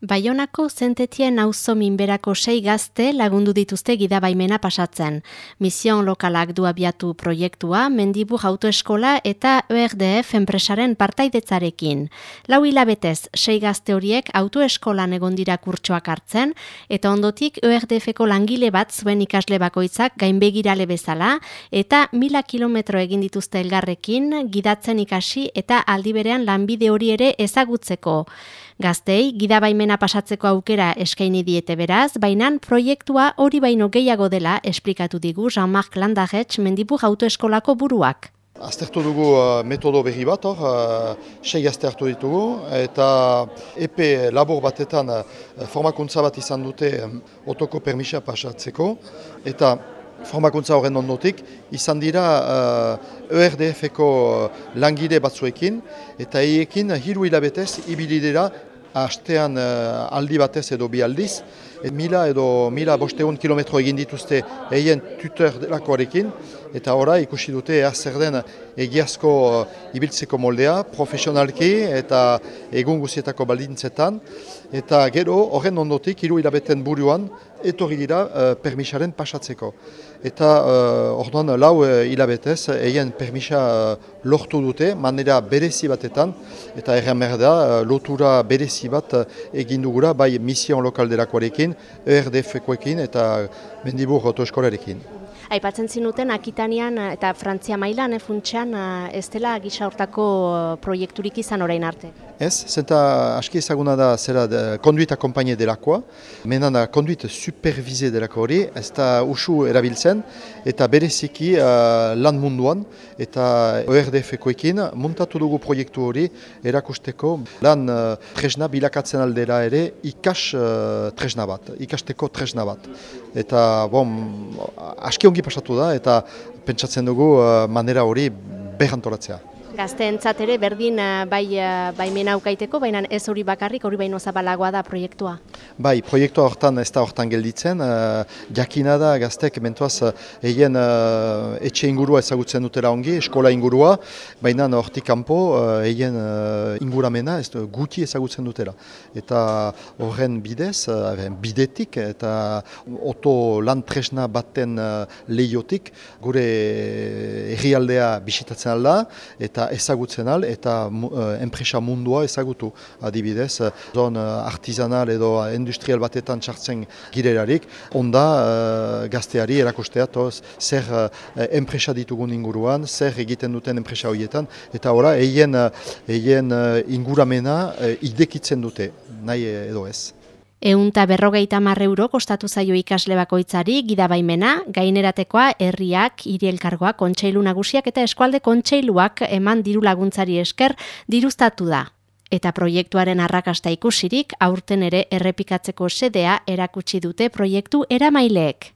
Baionako zentetien auzo minberako sei gazte lagundu dituzte gidabaimena pasatzen. Mision lokalak du abiatu proiektua, mendibur autoeskola eta ERDF enpresaren partaidetzarekin. Lau hilabetez, sei gazte horiek autoeskolan egon dira kurtsoak hartzen, eta ondotik ERDFeko langile bat zuen ikasle bakoitzak gainbegirale bezala, eta mila kilometro egin dituzte elgarrekin, gidatzen ikasi eta aldiberean lanbide hori ere ezagutzeko. Gaztei, gidabaimena pasatzeko aukera eskaini diete beraz, baina proiektua hori baino gehiago dela esplikatu digu Jean-Marc Landagetx mendipur autoeskolako buruak. Aztertu dugu uh, metodo berri bat, hor, uh, sei gazte hartu ditugu, eta epe labor batetan uh, formakuntza bat izan dute um, otoko permisa pasatzeko, eta formakuntza horren ondotik, izan dira uh, ERDF-eko langide batzuekin, eta eiekin hiru hilabetez ibilidera astean uh, aldi batez edo bi aldiz, et mila edo mila bosteun kilometro egin dituzte eien tutor delakoarekin, eta ora ikusi dute zer den egiazko uh, ibiltzeko moldea, profesionalki eta egun guzietako baldintzetan, eta gero horren ondotik, hiru hilabeten buruan, etorri dira uh, permisaren pasatzeko. Eta uh, orduan lau hilabetez, eien permisa uh, lortu dute, manera berezi batetan, eta erren merda, uh, lotura berezi bat uh, egin dugura, bai mision lokal delakoarekin, ERDF-koekin eta Mendibur autoeskolarekin. Aipatzen zinuten, Akitanian eta Frantzia mailan, e, funtsean, ez dela gisa hortako proiekturik izan orain arte? Ez, zenta aski ezaguna da zera de, konduita kompaine delakoa, menan da konduit supervize delako hori, ez da usu erabiltzen, eta bereziki uh, lan munduan, eta ORDF-koekin muntatu dugu proiektu hori erakusteko lan uh, tresna bilakatzen aldera ere ikas uh, tresna bat, ikasteko tresna bat. Eta, bon, aski ongi pasatu da, eta pentsatzen dugu uh, manera hori behantolatzea. Gazteentzat ere berdin eh, bai eh, bai menaukaiteko, baina ez hori bakarrik, hori baino zabalagoa da proiektua. Bai, proiektua hortan ez da hortan gelditzen, uh, jakina da gaztek mentuaz egin uh, etxe ingurua ezagutzen dutela ongi, eskola ingurua, baina hortik kanpo uh, egin uh, inguramena ez guti ezagutzen dutela. Eta horren bidez, uh, bidetik eta oto lan tresna baten uh, lehiotik gure herrialdea bisitatzen alda, eta ezagutzen al eta uh, enpresa mundua ezagutu adibidez. Zon uh, artizanal edo industrial batetan txartzen girerarik, onda gazteari erakusteatoz zer enpresa ditugun inguruan, zer egiten duten enpresa horietan, eta ora, eien, eien inguramena idekitzen dute, nahi edo ez. Eunta berrogeita marre euro kostatu zaio ikasle bakoitzari gidabaimena, gaineratekoa herriak, irielkargoa, kontseilu nagusiak eta eskualde kontseiluak eman diru laguntzari esker diruztatu da. Eta proiektuaren arrakasta ikusirik, aurten ere errepikatzeko sedea erakutsi dute proiektu eramaileek.